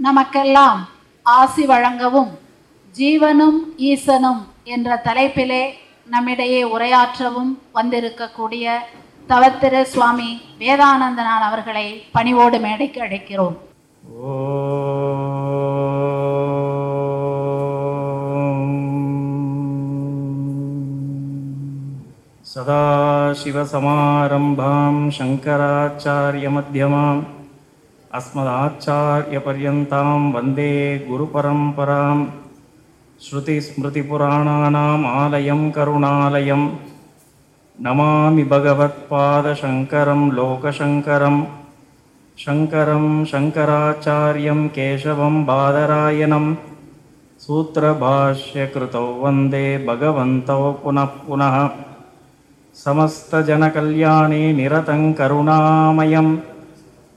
நமக்கெல்லாம் ஆசி வழங்கவும் ஜீவனும் ஈசனும் என்ற தலைப்பிலே நம்மிடையே உரையாற்றவும் வந்திருக்கக்கூடிய தவத்திரு சுவாமி வேதானந்தனார் அவர்களை பணிவோடு மேடைக்கு அழைக்கிறோம் सदाशिवसमारम्भां शङ्कराचार्यमध्यमाम् अस्मदाचार्यपर्यन्तां वन्दे गुरुपरम्परां श्रुतिस्मृतिपुराणानाम् आलयं करुणालयं नमामि भगवत्पादशङ्करं लोकशङ्करं शङ्करं शङ्कराचार्यं केशवं बादरायणं सूत्रभाष्यकृतौ वन्दे भगवन्तौ पुनः पुनः समस्तजनकल्याणे निरतं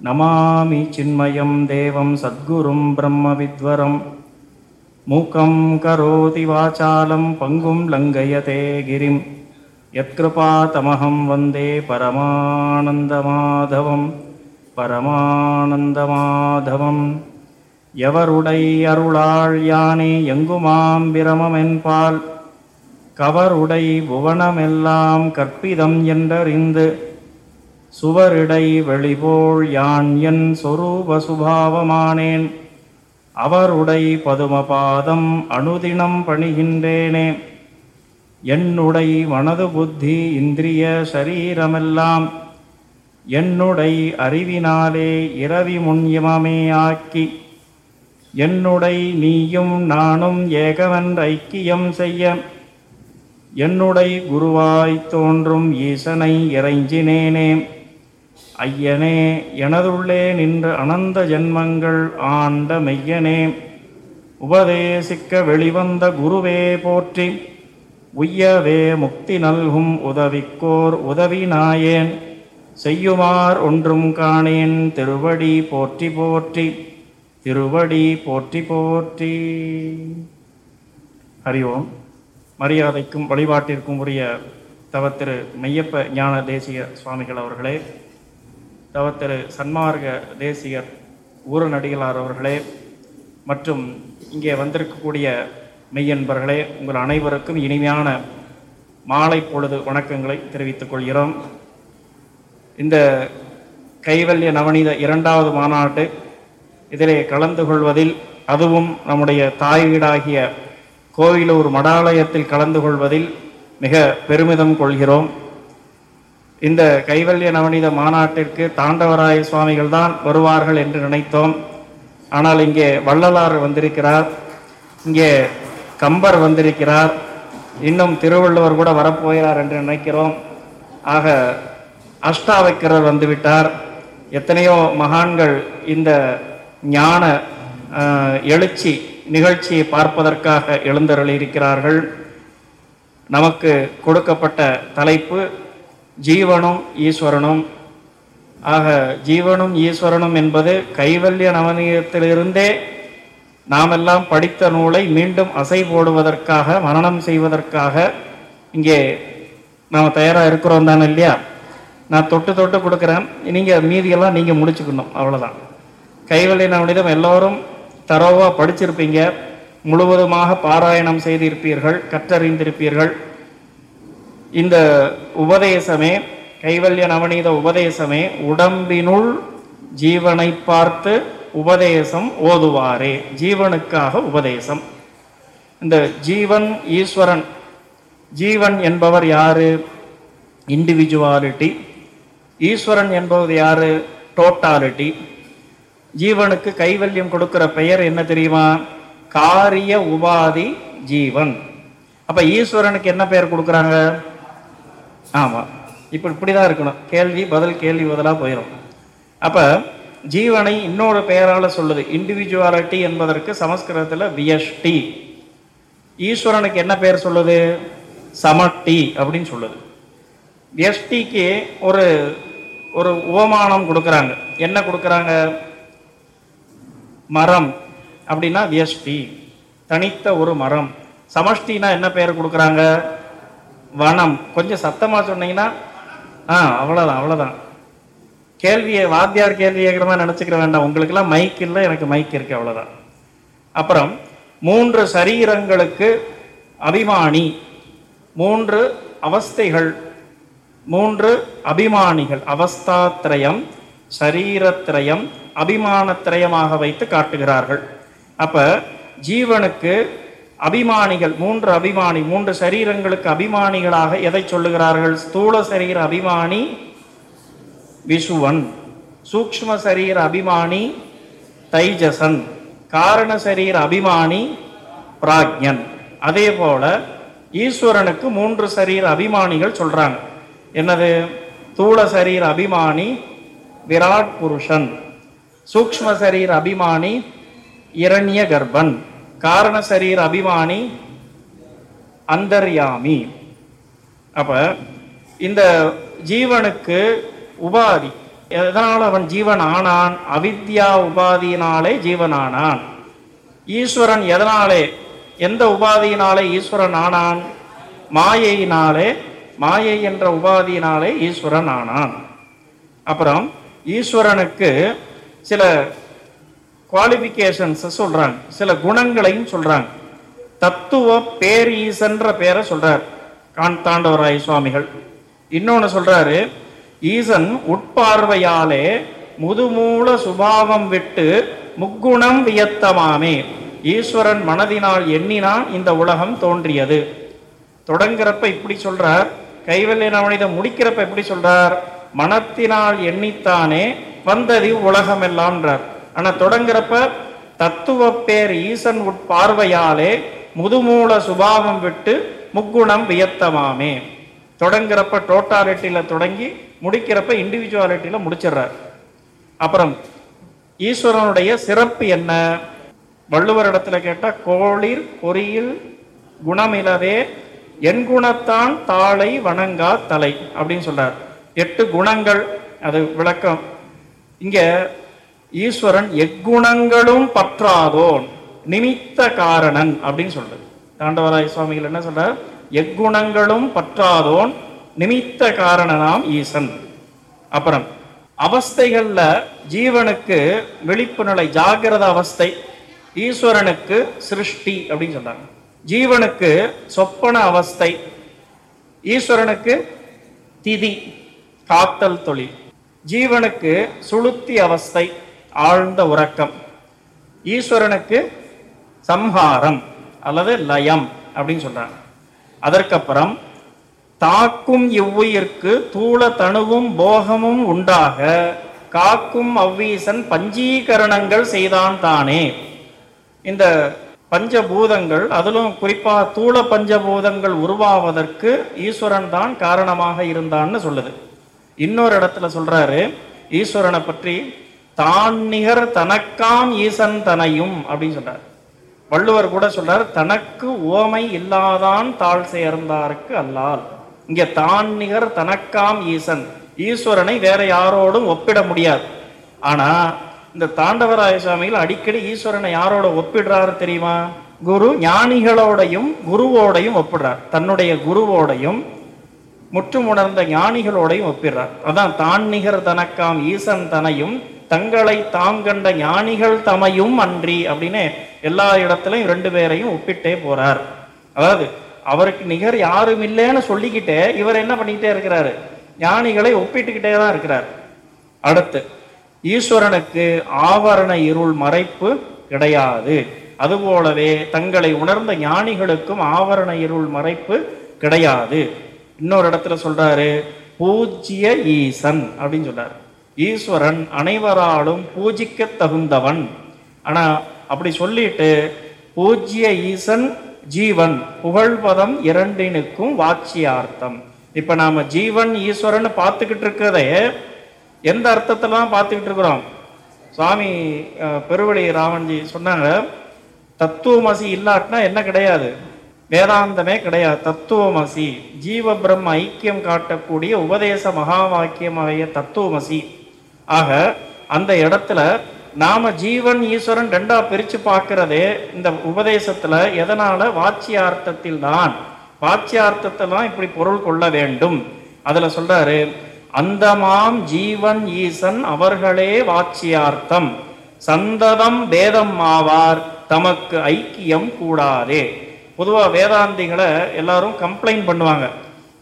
நமாமி சின்மயம் தேவம் சத்குரும் பிரம்ம வித்வரம். மூக்கம் கரோதி வாசாலம் பங்கும் லங்கயதே கிரிம். யத்கிருபா தமகம் வந்தே பரமானந்தமாதவம். பரமானந்தமாதவம். எவருடை அருளாள் யானே எங்குமாம் பிரமமென்பால். கவருடை புவனமெல்லாம் கற்பிதம் என்றறிந்து சுவரிடை வெளிபோல் யான் என் சொரூப சுபாவமானேன். அவருடை பதுமபாதம் அனுதினம் பணிகின்றேனே. என்னுடை மனது புத்தி இந்திரிய சரீரமெல்லாம். என்னுடை அறிவினாலே இரவி முன்யமமே ஆக்கி. என்னுடை நீயும் நானும் ஏகவென்ற ஐக்கியம் செய்ய. என்னுடை குருவாய் தோன்றும் ஈசனை இறைஞ்சினேனே. ஐயனே எனதுள்ளே நின்ற அனந்த ஜென்மங்கள் ஆண்ட மெய்யனே உபதேசிக்க வெளிவந்த குருவே போற்றி உய்யவே முக்தி நல்கும் உதவிக்கோர் உதவி நாயேன் செய்யுமார் ஒன்றும் காணேன் திருவடி போற்றி போற்றி திருவடி போற்றி போற்றி. ஹரி ஓம். மரியாதைக்கும் வழிபாட்டிற்கும் உரிய தவத்திரு மெய்யப்ப ஞான தேசிய சுவாமிகள் அவர்களே தவத்திரு சன்மார்க்க தேசியர் ஊரநடிகளார் அவர்களே மற்றும் இங்கே வந்திருக்கக்கூடிய மெய்யன்பர்களே உங்கள் அனைவருக்கும் இனிமையான மாலை பொழுது வணக்கங்களை தெரிவித்துக் கொள்கிறோம். இந்த கைவல்ய நவநீத இரண்டாவது மாநாட்டு இதிலே கலந்து கொள்வதில் அதுவும் நம்முடைய தாய் வீடாகிய கோவிலூர் மடாலயத்தில் கலந்து கொள்வதில் மிக பெருமிதம் கொள்கிறோம். இந்த கைவல்ய நவநீத மாநாட்டிற்கு தாண்டவராய சுவாமிகள் தான் வருவார்கள் என்று நினைத்தோம். ஆனால் இங்கே வள்ளலார் வந்திருக்கிறார். இங்கே கம்பர் வந்திருக்கிறார். இன்னும் திருவள்ளுவர் கூட வரப்போகிறார் என்று நினைக்கிறோம். ஆக அஷ்டாவைக்கரர் வந்துவிட்டார். எத்தனையோ மகான்கள் இந்த ஞான எழுச்சி நிகழ்ச்சியை பார்ப்பதற்காக எழுந்தருளியிருக்கிறார்கள். நமக்கு கொடுக்கப்பட்ட தலைப்பு ஜீவனும் ஈஸ்வரனும். ஆக ஜீவனும் ஈஸ்வரனும் என்பது கைவல்ய நவநீதத்திலிருந்தே நாமெல்லாம் படித்த நூலை மீண்டும் அசை போடுவதற்காக மரணம் செய்வதற்காக இங்கே நாம் தயாராக இருக்கிறோம் தானே இல்லையா? நான் தொட்டு தொட்டு கொடுக்குறேன். நீங்கள் மீதியெல்லாம் நீங்கள் முடிச்சுக்கணும். அவ்வளோதான் கைவல்ய நவநீதம் எல்லோரும் தரோவாக படிச்சிருப்பீங்க. முழுவதுமாக பாராயணம் செய்திருப்பீர்கள் கற்றறிந்திருப்பீர்கள். இந்த உபதேசமே கைவல்ய நவநீத உபதேசமே உடம்பினுள் ஜீவனை பார்த்து உபதேசம் ஓதுவாரே. ஜீவனுக்காக உபதேசம். இந்த ஜீவன் ஈஸ்வரன் ஜீவன் என்பவர் யாரு? இண்டிவிஜுவாலிட்டி ஈஸ்வரன் என்பவர் யாரு? டோட்டாலிட்டி ஜீவனுக்கு கைவல்யம் கொடுக்கிற பெயர் என்ன தெரியுமா? காரிய உபாதி ஜீவன். அப்ப ஈஸ்வரனுக்கு என்ன பெயர் கொடுக்குறாங்க? ஆமாம் இப்போ இப்படி தான் இருக்கணும். கேள்வி பதில் கேள்வி பதிலாக போயிடும் அப்போ ஜீவனை இன்னொரு பெயரால் சொல்லுது. இண்டிவிஜுவாலிட்டி என்பதற்கு சமஸ்கிருதத்தில் வியஷ்டி. ஈஸ்வரனுக்கு என்ன பெயர் சொல்லுது? சமட்டி அப்படின்னு சொல்லுது. வியஷ்டிக்கு ஒரு ஒரு உபமானம் கொடுக்குறாங்க. என்ன கொடுக்குறாங்க? மரம். அப்படின்னா வியஷ்டி. தனித்த ஒரு மரம். சமஷ்டினா என்ன பெயர் கொடுக்குறாங்க? வனம். கொஞ்சம் சத்தமாக சொன்னீங்கன்னா ஆ அவ்வளோதான் அவ்வளோதான் கேள்வியை வாத்தியார் கேள்வி கேட்குற மாதிரி நினச்சிக்கிற வேண்டாம். உங்களுக்கெல்லாம் மைக் இல்லை எனக்கு மைக் இருக்குது அவ்வளோதான் அப்புறம் மூன்று சரீரங்களுக்கு அபிமானி. மூன்று அவஸ்தைகள். மூன்று அபிமானிகள். அவஸ்தாத்திரயம் சரீரத்திரயம் அபிமானத்திரயமாக வைத்து காட்டுகிறார்கள். அப்போ ஜீவனுக்கு அபிமானிகள் மூன்று அபிமானி மூன்று சரீரங்களுக்கு அபிமானிகளாக எதை சொல்லுகிறார்கள்? ஸ்தூல சரீர அபிமானி விசுவன். சூக்ஷ்ம சரீர அபிமானி தைஜசன். காரண சரீர அபிமானி பிராக்ஞன் அதே போல ஈஸ்வரனுக்கு மூன்று சரீர அபிமானிகள் சொல்றாங்க. என்னது? தூள சரீர அபிமானி விராட் புருஷன். சூக்ஷ்ம சரீர அபிமானி இரண்ய கர்ப்பன் காரண சரீர அபிமானி அந்தர்யாமி. அப்ப இந்த ஜீவனுக்கு உபாதி எதனால் அவன் ஜீவன் ஆனான் அவித்யா உபாதியினாலே ஜீவன் ஆனான் ஈஸ்வரன் எதனாலே எந்த உபாதியினாலே ஈஸ்வரன் ஆனான் மாயையினாலே மாயை என்ற உபாதியினாலே ஈஸ்வரன் ஆனான் அப்புறம் ஈஸ்வரனுக்கு சில குவாலிஃபிகேஷன்ஸ் சொல்றாங்க. சில குணங்களையும் சொல்றாங்க. தத்துவ பேரீசன்ற பேரை சொல்றார். கான் தாண்டவராய சுவாமிகள். இன்னொன்னு சொல்றாரு ஈசன் உட்பார்வையாலே முதுமூல சுபாவம் விட்டு முக்குணம் வியத்தமாமே. ஈஸ்வரன் மனதினால் எண்ணினான் இந்த உலகம் தோன்றியது. தொடங்குறப்ப இப்படி சொல்றார். கைவல்ய நவனித முடிக்கிறப்ப எப்படி சொல்றார்? மனத்தினால் எண்ணித்தானே வந்தது உலகம் எல்லாம்ன்றார் ஆனா தொடங்குறப்ப தத்துவ பேர் ஈசன் உட்பார்வையாலே முதுமூல சுபாவம் விட்டு முக்குணம் வியத்தமாமே. தொடங்குறப்ப டோட்டாலிட்டியில தொடங்கி முடிக்கிறப்ப இண்டிவிஜுவாலிட்டியில முடிச்சிடுறார். அப்புறம் ஈஸ்வரனுடைய சிறப்பு என்ன? வள்ளுவர் இடத்துல கேட்டா கோளிர் பொறியில் குணமிலவே என் குணத்தான் தாளை வணங்கா தலை அப்படின்னு சொல்றார். எட்டு குணங்கள் அது விளக்கம். இங்க ஈஸ்வரன் எக்குணங்களும் பற்றாதோன் நிமித்த காரணன் அப்படின்னு சொல்றது. தாண்டவராய சுவாமிகள் என்ன சொல்றார்? எக்குணங்களும் பற்றாதோன் நிமித்த காரணனாம் ஈசன். அப்புறம் அவஸ்தைகள்ல ஜீவனுக்கு விழிப்பு நிலை ஜாகிரத அவஸ்தை ஈஸ்வரனுக்கு சிருஷ்டி அப்படின்னு சொல்றாங்க. ஜீவனுக்கு சொப்பன அவஸ்தை ஈஸ்வரனுக்கு திதி காத்தல் தொழில். ஜீவனுக்கு சுளுத்தி அவஸ்தை ஆழ்ந்த உறக்கம். ஈஸ்வரனுக்கு சம்ஹாரம் அல்லது லயம் அப்படின்னு சொல்றாங்க. அதற்கப்புறம் தாக்கும் இவ்வுயிர்க்கு தூள தணுவும் போகமும் உண்டாக காக்கும் அவ்வீசன் பஞ்சீகரணங்கள் செய்தான் தானே. இந்த பஞ்சபூதங்கள் அதிலும் குறிப்பாக தூள பஞ்சபூதங்கள் உருவாவதற்கு ஈஸ்வரன் தான் காரணமாக இருந்தான்னு சொல்லுது. இன்னொரு இடத்துல சொல்றாரு ஈஸ்வரனை பற்றி தான் நிகர் தனக்காம் ஈசன் தனையும் அப்படின்னு சொல்றார். வள்ளுவர் கூட சொல்றார் தனக்கு ஓமை இல்லாதான் தாழ் சேர்ந்தாருக்கு அல்லால். இங்க தான் நிகர் தனக்காம் ஈசன். ஈஸ்வரனை வேற யாரோடும் ஒப்பிட முடியாது. ஆனா இந்த தாண்டவராய சுவாமிகள் அடிக்கடி ஈஸ்வரனை யாரோட ஒப்பிடுறாரு தெரியுமா? குரு ஞானிகளோடையும் குருவோடையும் ஒப்பிடுறார். தன்னுடைய குருவோடையும் முற்றும் உணர்ந்த ஞானிகளோடையும் ஒப்பிடுறார். அதான் தான் நிகர் தனக்காம் ஈசன் தனையும் தங்களை தாம் கண்ட ஞானிகள் தமையும் அன்றி அப்படின்னு எல்லா இடத்துலையும் ரெண்டு பேரையும் ஒப்பிட்டே போறார். அதாவது அவருக்கு நிகர் யாரும் இல்லைன்னு சொல்லிக்கிட்டே இவர் என்ன பண்ணிக்கிட்டே இருக்கிறாரு? ஞானிகளை ஒப்பிட்டுக்கிட்டே தான் இருக்கிறார். அடுத்து ஈஸ்வரனுக்கு ஆவரண இருள் மறைப்பு கிடையாது. அதுபோலவே தங்களை உணர்ந்த ஞானிகளுக்கும் ஆவரண இருள் மறைப்பு கிடையாது. இன்னொரு இடத்துல சொல்றாரு பூஜ்ய ஈசன் அப்படின்னு சொல்றாரு. ஈஸ்வரன் அனைவராலும் பூஜிக்க தகுந்தவன். ஆனா அப்படி சொல்லிட்டு பூஜ்ய ஈசன் ஜீவன் புகழ்பதம் இரண்டினுக்கும் வாட்சியார்த்தம் இப்ப நாம ஜீவன் ஈஸ்வரன் பார்த்துக்கிட்டு இருக்கிறதே எந்த அர்த்தத்துல தான் பார்த்துக்கிட்டு இருக்கிறோம்? சுவாமி பெருவழி ராமன்ஜி சொன்னாங்க தத்துவமசி இல்லாட்டினா என்ன கிடையாது? வேதாந்தமே கிடையாது. தத்துவமசி ஜீவ பிரம்ம ஐக்கியம் காட்டக்கூடிய உபதேச மகா வாக்கியமாகிய தத்துவமசி. ஆக அந்த இடத்துல நாம ஜீவன் ஈஸ்வரன் ரெண்டா பிரிச்சு பார்க்கறதே இந்த உபதேசத்துல எதனால வாட்சியார்த்தத்தில் தான் வாச்சியார்த்தத்தில் தான் இப்படி பொருள் கொள்ள வேண்டும். அதுல சொல்றாரு அந்தமாம் ஜீவன் ஈசன் அவர்களே வாட்சியார்த்தம் சந்ததம் வேதம் ஆவார் தமக்கு ஐக்கியம் கூடாதே. பொதுவா வேதாந்திகளை எல்லாரும் கம்ப்ளைண்ட் பண்ணுவாங்க.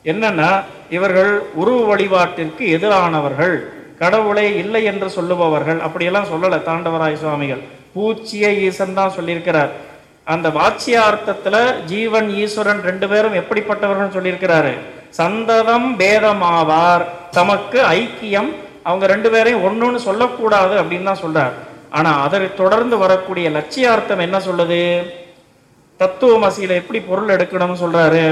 என்னன்னா இவர்கள் உருவ வழிபாட்டிற்கு எதிரானவர்கள். கடவுளே இல்லை என்று சொல்லுபவர்கள் அப்படியெல்லாம் சொல்லல தாண்டவராய சுவாமிகள். பூச்சிய ஈசன் தான் சொல்லியிருக்கிறார். அந்த வாட்சியார்த்தத்துல ஜீவன் ஈஸ்வரன் ரெண்டு பேரும் எப்படிப்பட்டவர்கள் சொல்லியிருக்கிறாரு? சந்ததம் பேதமாவார். தமக்கு ஐக்கியம். அவங்க ரெண்டு பேரையும் ஒன்றுன்னு சொல்லக்கூடாது அப்படின்னு தான் சொல்றார். ஆனா அதை தொடர்ந்து வரக்கூடிய லட்சியார்த்தம் என்ன சொல்லுது? தத்துவமசியில எப்படி பொருள் எடுக்கணும்னு சொல்றாரு?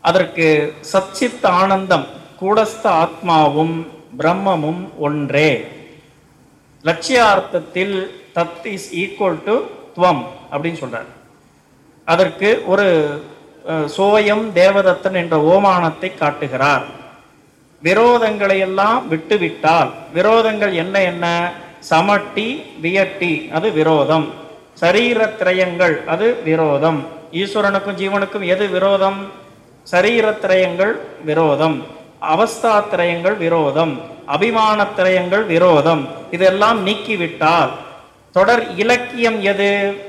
அதற்கு சச்சித் ஆனந்தம் கூடஸ்த ஆத்மாவும். பிரம்மமும் ஒன்றே. லட்சியார்த்தத்தில் தத் இஸ் ஈக்குவல் டு துவம் அப்படின்னு சொல்றார். அதற்கு ஒரு சோயம் தேவதத்தன் என்ற ஓமானத்தை காட்டுகிறார். விரோதங்களை எல்லாம் விட்டுவிட்டால் விரோதங்கள் என்ன என்ன? சமட்டி வியட்டி அது விரோதம். சரீரத்திரயங்கள் அது விரோதம். ஈஸ்வரனுக்கும் ஜீவனுக்கும் எது விரோதம்? சரீரத்திரயங்கள் விரோதம். அவஸ்தாத்திரயங்கள் விரோதம் அபிமானத்திரயங்கள் விரோதம் இதெல்லாம் நீக்கிவிட்டால் தொடர் இலக்கியம் எது?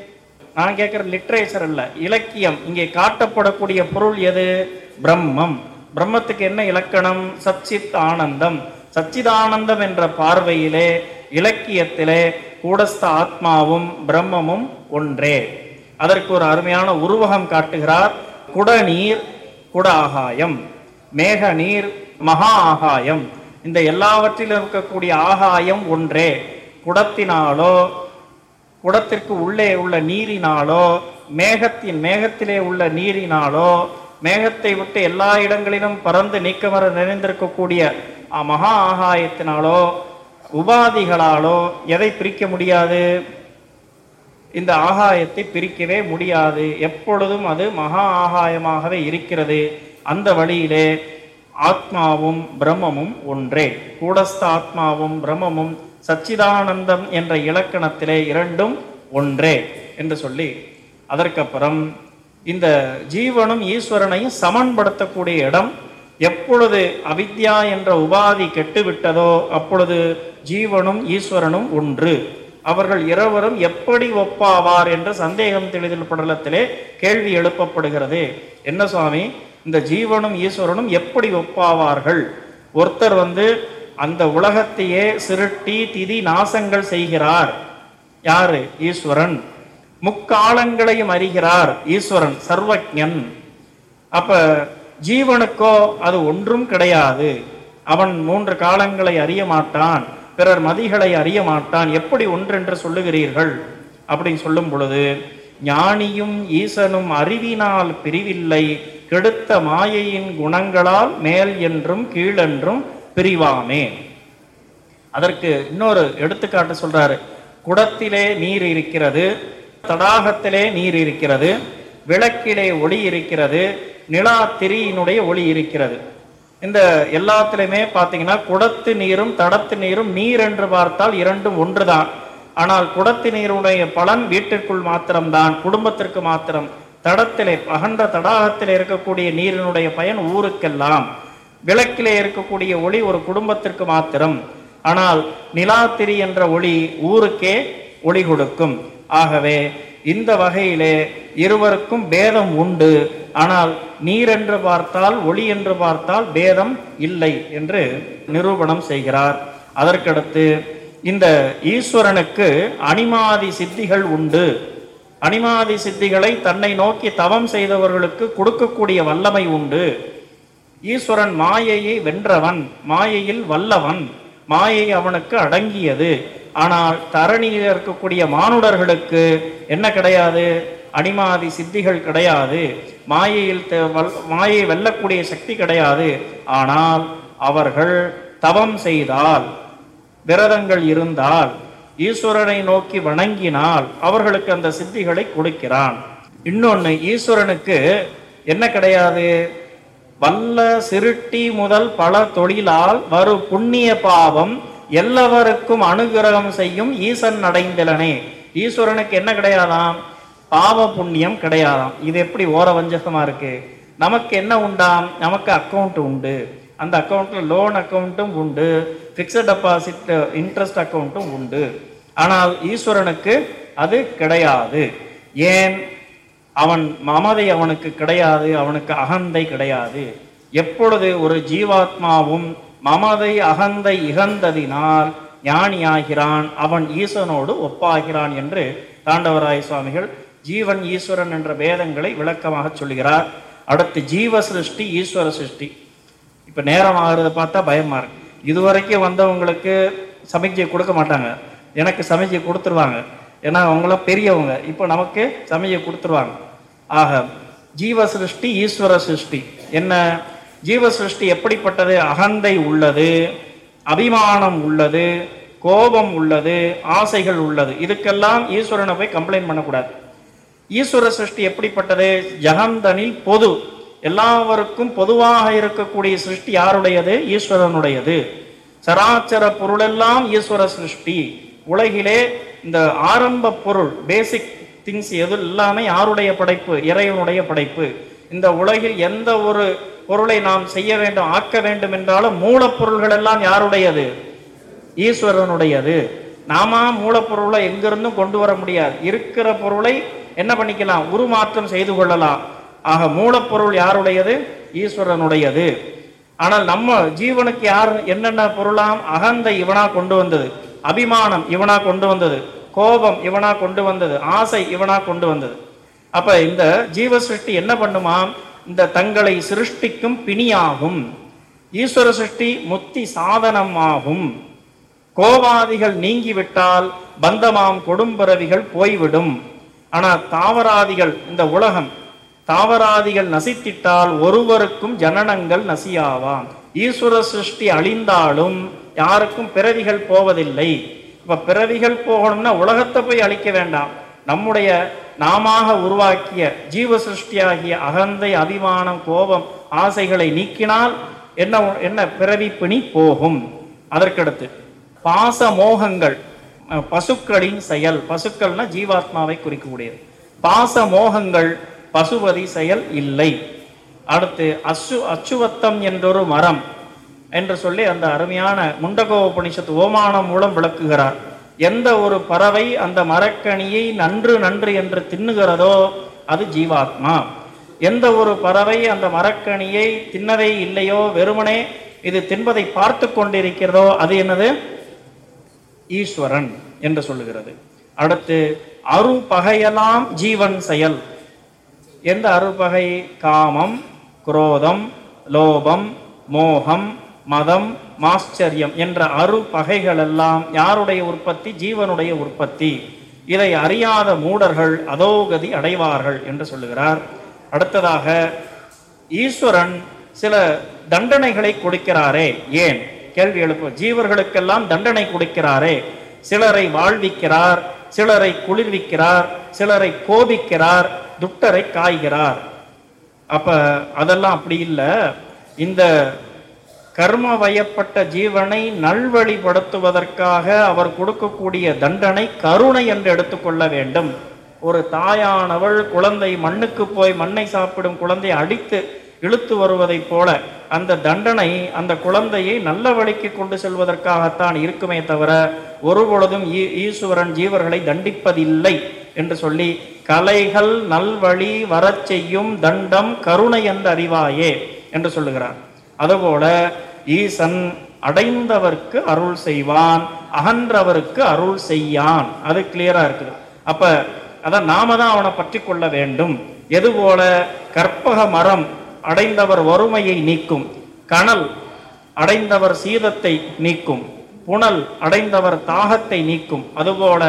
நான் கேட்கிற லிட்ரேச்சர் அல்ல இலக்கியம். இங்கே காட்டப்படக்கூடிய பொருள் எது? பிரம்மம். பிரம்மத்துக்கு என்ன இலக்கணம்? சச்சித் ஆனந்தம். சச்சிதானந்தம் என்ற பார்வையிலே இலக்கியத்திலே கூடஸ்த ஆத்மாவும் பிரம்மமும் ஒன்றே. அதற்கு ஒரு அருமையான உருவகம் காட்டுகிறார் குடநீர் குட ஆகாயம். மேக நீர் மகா ஆகாயம். இந்த எல்லாவற்றிலும் இருக்கக்கூடிய ஆகாயம் ஒன்றே. குடத்தினாலோ குடத்திற்கு உள்ளே உள்ள நீரினாலோ மேகத்தின் மேகத்திலே உள்ள நீரினாலோ மேகத்தை விட்டு எல்லா இடங்களிலும் பறந்து நீக்கமர நிறைந்திருக்கக்கூடிய அ- மகா ஆகாயத்தினாலோ உபாதிகளாலோ எதை பிரிக்க முடியாது? இந்த ஆகாயத்தை பிரிக்கவே முடியாது. எப்பொழுதும் அது மகா ஆகாயமாகவே இருக்கிறது. அந்த வழியிலே ஆத்மாவும் பிரம்மமும் ஒன்றே. கூடஸ்த ஆத்மாவும் பிரம்மமும் சச்சிதானந்தம் என்ற இலக்கணத்திலே இரண்டும் ஒன்றே என்று சொல்லி அதற்கப்புறம் இந்த ஜீவனும் ஈஸ்வரனையும் சமன்படுத்தக்கூடிய இடம் எப்பொழுது அவித்யா என்ற உபாதி கெட்டுவிட்டதோ அப்பொழுது ஜீவனும் ஈஸ்வரனும் ஒன்று. அவர்கள் இருவரும் எப்படி ஒப்பாவார் என்ற சந்தேகம் தெளிதல் படலத்திலே கேள்வி எழுப்பப்படுகிறது. என்ன சுவாமி? இந்த ஜீவனும் ஈஸ்வரனும் எப்படி ஒப்பாவார்கள்? ஒருத்தர் வந்து அந்த உலகத்தையே சிருட்டி திதி நாசங்கள் செய்கிறார். யாரு? ஈஸ்வரன். முக்காலங்களையும் அறிகிறார் ஈஸ்வரன் சர்வஜன் அப்ப ஜீவனுக்கோ அது ஒன்றும் கிடையாது. அவன் மூன்று காலங்களை அறிய மாட்டான். பிறர் மதிகளை அறிய மாட்டான். எப்படி ஒன்றென்று சொல்லுகிறீர்கள்? அப்படின்னு சொல்லும் பொழுது ஞானியும் ஈசனும் அறிவினால் பிரிவில்லை. கெடுத்த மாயையின் குணங்களால் மேல் என்றும் கீழென்றும் பிரிவாமே. அதற்கு இன்னொரு எடுத்துக்காட்டு சொல்றாரு. குடத்திலே நீர் இருக்கிறது தடாகத்திலே நீர் இருக்கிறது விளக்கிலே ஒளி இருக்கிறது நிலா திரியினுடைய ஒளி இருக்கிறது. இந்த எல்லாத்திலையுமே பார்த்தீங்கன்னா குடத்து நீரும் தடத்து நீரும் நீர் என்று பார்த்தால் இரண்டும் ஒன்றுதான். ஆனால் குடத்து நீருடைய பலன் வீட்டிற்குள் மாத்திரம்தான் குடும்பத்திற்கு மாத்திரம். தடத்திலே அகன்ற தடாகத்தில் இருக்கக்கூடிய நீரினுடைய பயன் ஊருக்கெல்லாம். விளக்கிலே இருக்கக்கூடிய ஒளி ஒரு குடும்பத்திற்கு மாத்திரம். ஆனால் நிலாத்திரி என்ற ஒளி ஊருக்கே ஒளி கொடுக்கும். ஆகவே இந்த வகையிலே இருவருக்கும் பேதம் உண்டு. ஆனால் நீர் என்று பார்த்தால் ஒளி என்று பார்த்தால் பேதம் இல்லை என்று நிரூபணம் செய்கிறார். அதற்கடுத்து இந்த ஈஸ்வரனுக்கு அனிமாதி சித்திகள் உண்டு. அனிமாதி சித்திகளை தன்னை நோக்கி தவம் செய்தவர்களுக்கு கொடுக்கக்கூடிய வல்லமை உண்டு. ஈஸ்வரன் மாயையை வென்றவன் மாயையில் வல்லவன் மாயை அவனுக்கு அடங்கியது. ஆனால் தரணியில் இருக்கக்கூடிய மானுடர்களுக்கு என்ன கிடையாது? அனிமாதி சித்திகள் கிடையாது. மாயையில் மாயை வெல்லக்கூடிய சக்தி கிடையாது. ஆனால் அவர்கள் தவம் செய்தால் விரதங்கள் இருந்தால் ஈஸ்வரனை நோக்கி வணங்கினால் அவர்களுக்கு அந்த சித்திகளை கொடுக்கிறான். இன்னொன்று ஈஸ்வரனுக்கு என்ன கிடையாது? வல்ல சிருட்டி முதல் பல தொழிலால் வரு புண்ணிய பாவம் எல்லாவருக்கும் அனுகிரகம் செய்யும் ஈசன் அடைந்திலனே ஈஸ்வரனுக்கு என்ன கிடையாதாம்? பாவ புண்ணியம் கிடையாதாம். இது எப்படி ஓர வஞ்சகமா இருக்கு? நமக்கு என்ன உண்டாம்? நமக்கு அக்கௌண்ட் உண்டு. அந்த அக்கௌண்ட்டில் லோன் அக்கௌண்ட்டும் உண்டு ஃபிக்ஸட் டெபாசிட் இன்ட்ரெஸ்ட் அக்கௌண்ட்டும் உண்டு. ஆனால் ஈஸ்வரனுக்கு அது கிடையாது. ஏன்? அவன் மமதை அவனுக்கு கிடையாது அவனுக்கு அகந்தை கிடையாது. எப்பொழுது ஒரு ஜீவாத்மாவும் மமதை அகந்தை இகந்ததினால் ஞானியாகிறான் அவன் ஈசனோடு ஒப்பாகிறான் என்று தாண்டவராய சுவாமிகள் ஜீவன் ஈஸ்வரன் என்ற வேதங்களை விளக்கமாக சொல்கிறார். அடுத்து ஜீவ சிருஷ்டி ஈஸ்வர சிருஷ்டி. இப்போ நேரம் ஆகிறத பார்த்தா பயமா இருக்கு. இதுவரைக்கும் வந்தவங்களுக்கு சமைச்சை கொடுக்க மாட்டாங்க. எனக்கு சமைச்சை கொடுத்துருவாங்க. ஏன்னா அவங்களாம் பெரியவங்க. இப்போ நமக்கு சமைச்சை கொடுத்துருவாங்க. ஆக ஜீவ சிருஷ்டி ஈஸ்வர சிருஷ்டி என்ன? ஜீவ சிருஷ்டி எப்படிப்பட்டது? அகந்தை உள்ளது அபிமானம் உள்ளது கோபம் உள்ளது ஆசைகள் உள்ளது. இதுக்கெல்லாம் ஈஸ்வரனை போய் கம்ப்ளைண்ட் பண்ணக்கூடாது. ஈஸ்வர சிருஷ்டி எப்படிப்பட்டது? ஜகந்தனில் பொது. எல்லாவருக்கும் பொதுவாக இருக்கக்கூடிய சிருஷ்டி யாருடையது? ஈஸ்வரனுடையது. சராச்சர பொருளெல்லாம் ஈஸ்வர சிருஷ்டி. உலகிலே இந்த ஆரம்ப பொருள் பேசிக் திங்ஸ் எது எல்லாமே யாருடைய படைப்பு? இறைவனுடைய படைப்பு. இந்த உலகில் எந்த ஒரு பொருளை நாம் செய்ய வேண்டும் ஆக்க வேண்டும் என்றாலும் மூலப்பொருள்கள் எல்லாம் யாருடையது? ஈஸ்வரனுடையது. நாம மூலப்பொருளை எங்கிருந்தும் கொண்டு வர முடியாது. இருக்கிற பொருளை என்ன பண்ணிக்கலாம்? உருமாற்றம் செய்து கொள்ளலாம். ஆக மூலப்பொருள் யாருடையது? ஈஸ்வரனுடையது. ஆனால் நம்ம ஜீவனுக்கு யார் என்னென்ன பொருளாம்? அகந்தை இவனா கொண்டு வந்தது. அபிமானம் இவனா கொண்டு வந்தது. கோபம் இவனா கொண்டு வந்தது. ஆசை இவனா கொண்டு வந்தது. அப்ப இந்த ஜீவ சிருஷ்டி என்ன பண்ணுமாம்? இந்த தங்களை சிருஷ்டிக்கும் பிணியாகும். ஈஸ்வர சிருஷ்டி முத்தி சாதனமாகும். கோபாதிகள் நீங்கிவிட்டால் பந்தமாம் கொடும்பிறவிகள் போய்விடும். ஆனா தாவராதிகள் இந்த உலகம் தாவராதிகள் நசித்திட்டால் ஒருவருக்கும் ஜனனங்கள் நசியாவாம். ஈஸ்வர சிருஷ்டி அழிந்தாலும் யாருக்கும் பிறவிகள் போவதில்லை. இப்ப பிறவிகள் போகணும்னா உலகத்தை போய் அழிக்க வேண்டாம். நம்முடைய நாமாக உருவாக்கிய ஜீவ சிருஷ்டியாகிய அகந்தை அபிமானம் கோபம் ஆசைகளை நீக்கினால் என்ன என்ன பிறவி பிணி போகும். அதற்கடுத்து பாச மோகங்கள் பசுக்களின் செயல். பசுக்கள்னா ஜீவாத்மாவை குறிக்கக்கூடியது. பாச மோகங்கள் பசுபதி செயல் இல்லை. அடுத்து அசு அச்சுவத்தம் என்றொரு மரம் என்று சொல்லி அந்த அருமையான முண்டகோ உபனிஷத்து ஓமானம் மூலம் விளக்குகிறார். எந்த ஒரு பறவை அந்த மரக்கனியை நன்று நன்று என்று தின்னுகிறதோ அது ஜீவாத்மா. எந்த ஒரு பறவை அந்த மரக்கனியை தின்னவே இல்லையோ வெறுமனே இது தின்பதை பார்த்து கொண்டிருக்கிறதோ அது என்னது? ஈஸ்வரன் என்று சொல்லுகிறது. அடுத்து அரு பகையெல்லாம் ஜீவன் செயல். எந்த அருபகை காமம் குரோதம் லோபம் மோகம் மதம் மாஸ்சரியம் என்ற அரு எல்லாம் யாருடைய உற்பத்தி? ஜீவனுடைய உற்பத்தி. இதை அறியாத மூடர்கள் அதோகதி அடைவார்கள் என்று சொல்லுகிறார். அடுத்ததாக ஈஸ்வரன் சில தண்டனைகளை கொடுக்கிறாரே. ஏன்? கேள்வி எழுப்பு ஜீவர்களுக்கெல்லாம் தண்டனை கொடுக்கிறாரே. சிலரை வாழ்விக்கிறார். சிலரை குளிர்விக்கிறார் சிலரை கோபிக்கிறார் துட்டரை காய்கிறார். அப்ப அதெல்லாம் அப்படி இல்லை. இந்த கர்ம வயப்பட்ட ஜீவனை நல்வழிப்படுத்துவதற்காக அவர் கொடுக்கக்கூடிய தண்டனை கருணை என்று எடுத்துக்கொள்ள வேண்டும். ஒரு தாயானவள் குழந்தை மண்ணுக்கு போய் மண்ணை சாப்பிடும் குழந்தை அடித்து இழுத்து வருவதைப் போல அந்த தண்டனை அந்த குழந்தையை நல்ல வழிக்கு கொண்டு செல்வதற்காகத்தான் இருக்குமே தவிர ஒரு பொழுதும் ஈ- ஈஸ்வரன் ஜீவர்களை தண்டிப்பதில்லை என்று சொல்லி கலைகள் நல்வழி வரச் செய்யும் தண்டம் கருணை என்று அறிவாயே என்று சொல்லுகிறார். அதுபோல ஈசன் அடைந்தவர்க்கு அருள் செய்வான் அகன்றவருக்கு அருள் செய்யான். அது கிளியரா இருக்குது. அப்ப அதான் நாம தான் அவனை பற்றி கொள்ள வேண்டும். எதுபோல கற்பக மரம் அடைந்தவர் வறுமையை நீக்கும் கனல் அடைந்தவர் சீதத்தை நீக்கும் புனல் அடைந்தவர் தாகத்தை நீக்கும். அதுபோல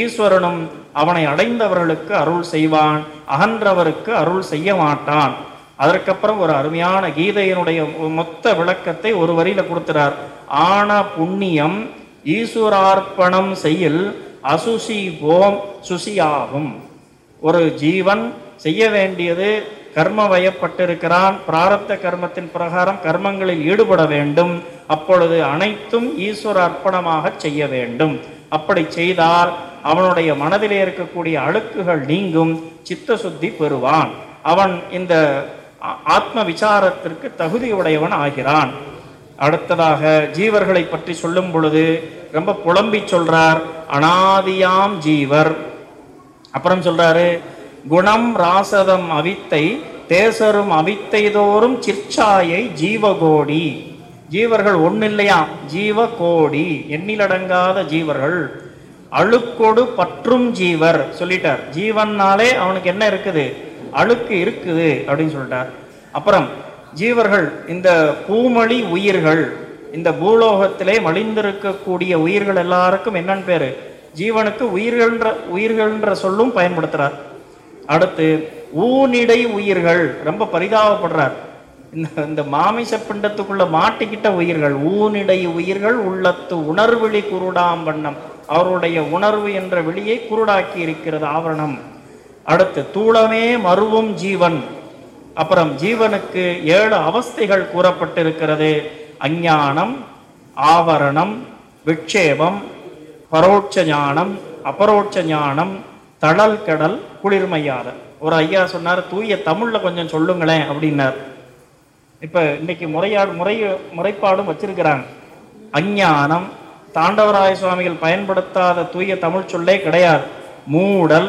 ஈஸ்வரனும் அவனை அடைந்தவர்களுக்கு அருள் செய்வான் அகன்றவருக்கு அருள் செய்ய மாட்டான். அதற்கப்புறம் ஒரு அருமையான கீதையினுடைய மொத்த விளக்கத்தை ஒரு வரியில கொடுக்கிறார் ஆன புண்ணியம் ஈஸ்வரார்ப்பணம் செய்யில் அசுசி போம் சுசியாகும். ஒரு ஜீவன் செய்ய வேண்டியது கர்ம வயப்பட்டிருக்கிறான். பிராரத்த கர்மத்தின் பிரகாரம் கர்மங்களில் ஈடுபட வேண்டும். அப்பொழுது அனைத்தும் ஈஸ்வர அர்ப்பணமாக செய்ய வேண்டும். அப்படி செய்தால் அவனுடைய மனதிலே இருக்கக்கூடிய அழுக்குகள் நீங்கும் சித்த சுத்தி பெறுவான். அவன் இந்த ஆத்ம விசாரத்திற்கு தகுதியுடையவன் ஆகிறான். அடுத்ததாக ஜீவர்களை பற்றி சொல்லும் பொழுது ரொம்ப புலம்பி சொல்றார் அனாதியாம் ஜீவர். அப்புறம் சொல்றாரு குணம் ராசதம் அவித்தை தேசரும் அவித்தை தோறும் சிற்சாயை ஜீவகோடி. ஜீவர்கள் ஒன்றும் இல்லையா ஜீவ கோடி எண்ணிலடங்காத ஜீவர்கள். அழுக்கொடு பற்றும் ஜீவர் சொல்லிட்டார். ஜீவன்னாலே அவனுக்கு என்ன இருக்குது? அழுக்கு இருக்குது அப்படின்னு சொல்லிட்டார். அப்புறம் ஜீவர்கள் இந்த பூமொழி உயிர்கள் இந்த பூலோகத்திலே மலிந்திருக்கக்கூடிய உயிர்கள் எல்லாருக்கும் என்னன்னு பேரு? ஜீவனுக்கு உயிர்கள்ன்ற உயிர்கள்ன்ற சொல்லும் பயன்படுத்துறார். அடுத்து ஊனிடை உயிர்கள் ரொம்ப பரிதாபப்படுறார். இந்த இந்த மாமிச பிண்டத்துக்குள்ள மாட்டிக்கிட்ட உயிர்கள் ஊனிடை உயிர்கள் உள்ளத்து உணர்விழி குருடாம் வண்ணம். அவருடைய உணர்வு என்ற வெளியை குருடாக்கி இருக்கிறது ஆவரணம். அடுத்து தூளமே மருவும் ஜீவன். அப்புறம் ஜீவனுக்கு ஏழு அவஸ்தைகள் கூறப்பட்டிருக்கிறது. அஞ்ஞானம் ஆவரணம் விக்ஷேபம் பரோட்ச ஞானம் அபரோட்ச ஞானம் தழல் கடல் குளிர்மையாதல். ஒரு ஐயா சொன்னார் தூய தமிழ்ல கொஞ்சம் சொல்லுங்களேன் அப்படின்னார். இப்ப இன்னைக்கு முறையாடு முறை முறைப்பாடும் வச்சிருக்கிறாங்க. அஞ்ஞானம் தாண்டவராய சுவாமிகள் பயன்படுத்தாத தூய தமிழ் சொல்லே கிடையாது. மூடல்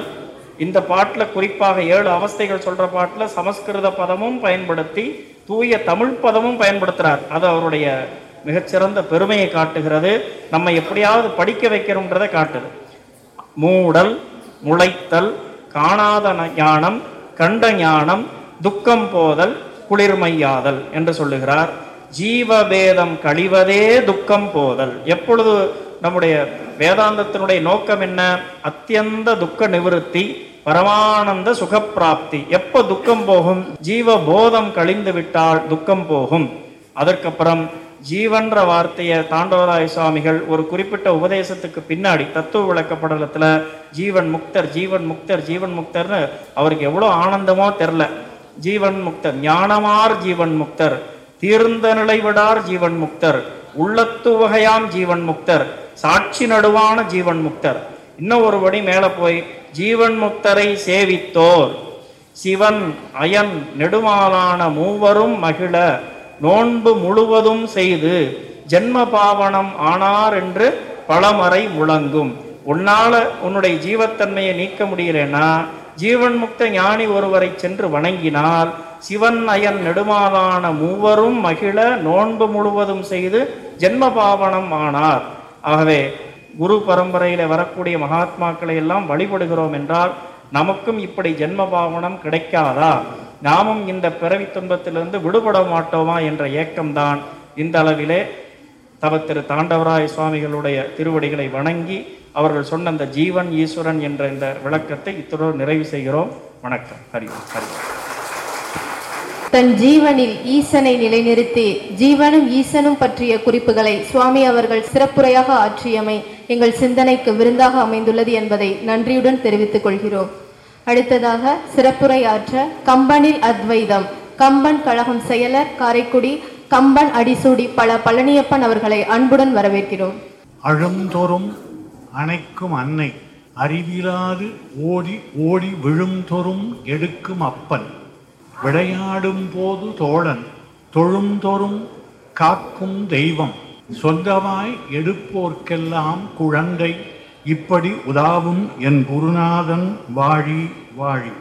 இந்த பாட்டில் குறிப்பாக ஏழு அவஸ்தைகள் சொல்ற பாட்டில் சமஸ்கிருத பதமும் பயன்படுத்தி தூய தமிழ் பதமும் பயன்படுத்துறார். அது அவருடைய மிகச்சிறந்த பெருமையை காட்டுகிறது. நம்ம எப்படியாவது படிக்க வைக்கிறோம்ன்றதை காட்டுது. மூடல் முளைத்தல் காணாத ஞானம் கண்ட ஞானம் துக்கம் போதல் குளிர்மையாதல் என்று சொல்லுகிறார். ஜீவபேதம் கழிவதே துக்கம் போதல். எப்பொழுது நம்முடைய வேதாந்தத்தினுடைய நோக்கம் என்ன? அத்தியந்த துக்க நிவிருத்தி பரமானந்த சுகப்பிராப்தி. எப்ப துக்கம் போகும்? ஜீவ போதம் கழிந்து விட்டால் துக்கம் போகும். அதற்கப்புறம் ஜீவன்ற வார்த்தையை தாண்டவராய சுவாமிகள் ஒரு குறிப்பிட்ட உபதேசத்துக்கு பின்னாடி தத்துவ விளக்கப்படலத்துல ஜீவன் முக்தர் ஜீவன் முக்தர் ஜீவன் முக்தர்னு அவருக்கு எவ்வளோ ஆனந்தமோ தெரில ஜீவன் முக்தர் ஞானமார் ஜீவன் முக்தர் தீர்ந்த நிலை விடார் ஜீவன் முக்தர் உள்ளத்து வகையாம் ஜீவன் முக்தர் சாட்சி நடுவான ஜீவன் முக்தர் இன்னும் ஒரு படி மேல போய் ஜீவன் முக்தரை சேவித்தோர் சிவன் அயன் நெடுமாலான மூவரும் மகிழ நோன்பு முழுவதும் செய்து ஜென்ம பாவனம் ஆனார் என்று பலமறை முழங்கும். உன்னால உன்னுடைய ஜீவத்தன்மையை நீக்க முடியலன்னா ஜீவன் முக்த ஞானி ஒருவரை சென்று வணங்கினால் சிவன் அயன் நெடுமாலான மூவரும் மகிழ நோன்பு முழுவதும் செய்து ஜென்ம பாவனம் ஆனார். ஆகவே குரு பரம்பரையில வரக்கூடிய மகாத்மாக்களை எல்லாம் வழிபடுகிறோம் என்றால் நமக்கும் இப்படி ஜென்ம பாவனம் கிடைக்காதா? நாமும் இந்த பிறவி துன்பத்திலிருந்து விடுபட மாட்டோமா என்ற ஏக்கம்தான் இந்த அளவிலே தவ திரு தாண்டவராய சுவாமிகளுடைய திருவடிகளை வணங்கி அவர்கள் சொன்ன அந்த ஜீவன் ஈஸ்வரன் என்ற இந்த விளக்கத்தை இத்துடன் நிறைவு செய்கிறோம். வணக்கம். ஹரி ஹரி. தன் ஜீவனில் ஈசனை நிலைநிறுத்தி ஜீவனும் ஈசனும் பற்றிய குறிப்புகளை சுவாமி அவர்கள் சிறப்புரையாக ஆற்றியமை எங்கள் சிந்தனைக்கு விருந்தாக அமைந்துள்ளது என்பதை நன்றியுடன் தெரிவித்துக் கொள்கிறோம். அடுத்ததாக சிறப்புரை ஆற்ற கம்பனில் அத்வைதம். கம்பன் கழகம் செயலர் காரைக்குடி கம்பன் அடிசூடி பல பழனியப்பன் அவர்களை அன்புடன் வரவேற்கிறோம். அழுந்தொறும் அணைக்கும் அன்னை அறிவிலாது ஓடி ஓடி விழுந்தொறும் எடுக்கும் அப்பன். விளையாடும் போது தோழன் தொழுந்தொறும் காக்கும் தெய்வம். சொந்தமாய் எடுப்போர்க்கெல்லாம் குழந்தை இப்படி உதாவும் என் குருநாதன் வாழி வாழி.